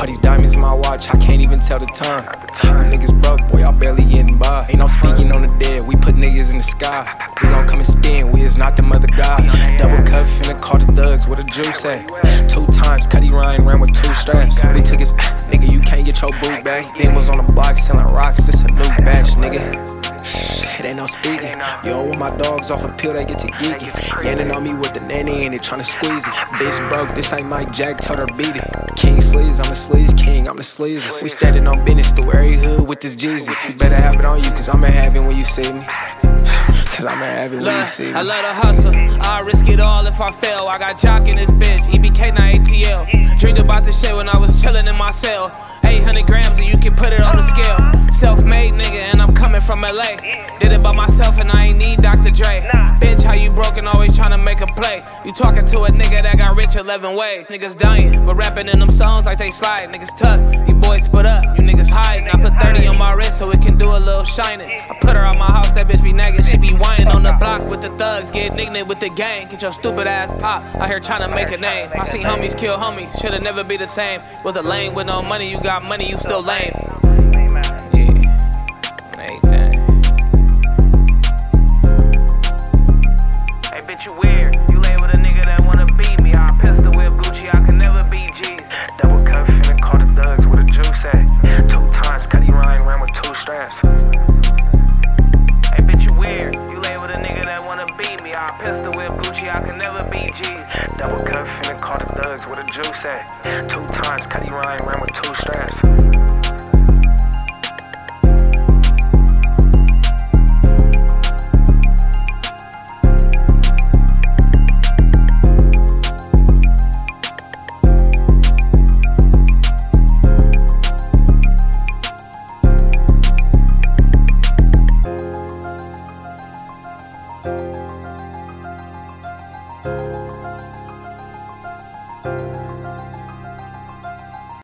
All these diamonds in my watch, I can't even tell the time. You niggas broke, boy, I barely getting by. Ain't no speaking on the dead, we put niggas in the sky. We gon' come and spin, we is not them other guys. Double cut, finna call the thugs, what the juice say? Two times, Cuddy Ryan ran with two straps. We took his, nigga, you can't get your boot back. Then was on the block selling rocks, this a new batch, nigga. No speaking. Yo, with my dogs off a pill, they get to geeking. Yanning on me with the nanny and they tryna squeeze it. Bitch broke, this ain't Mike Jack, told her beat it. King sleaze, I'm the sleaze king, I'm the sleaze. We standing on business through every hood with this Jeezy. You better have it on you, cause I'ma have it when you see me. Cause I'ma have it when you see me. I love to hustle. I risk it all if I fail. I got Joc in this bitch. EBK not ATL. Dreamed about this shit when I was chillin' in my cell. 800 grams and you can put it on the scale. Self-made nigga and I'm coming from LA. Did it by myself and I ain't need Dr. Dre. Bitch, how you broken? Always tryna make a play. You talking to a nigga that got rich 11 ways. Niggas dying, but rapping in them songs like they slide. Niggas tough. You boys put up, you niggas hiding. I put 30 on my wrist so it can do a little shining. I put her out my house, that bitch be nagging. She be whining on the block with the thugs. Get indignant with the gang. Get your stupid ass pop out here trying to make a name. I seen homies kill homies, shoulda never be the same. Was a lame with no money, you got money, you still lame. Bitch, you weird. You lay with a nigga that wanna beat me. I pistol whip Gucci, I can never be G's. Double cut, finna call the thugs with a juice at. Two times, Cuddy Ryan ran with two straps. Hey, bitch, you weird. You lay with a nigga that wanna beat me. I pistol whip Gucci, I can never be G's. Double cut, finna call the thugs with a juice at. Two times, Cuddy Ryan ran with two straps.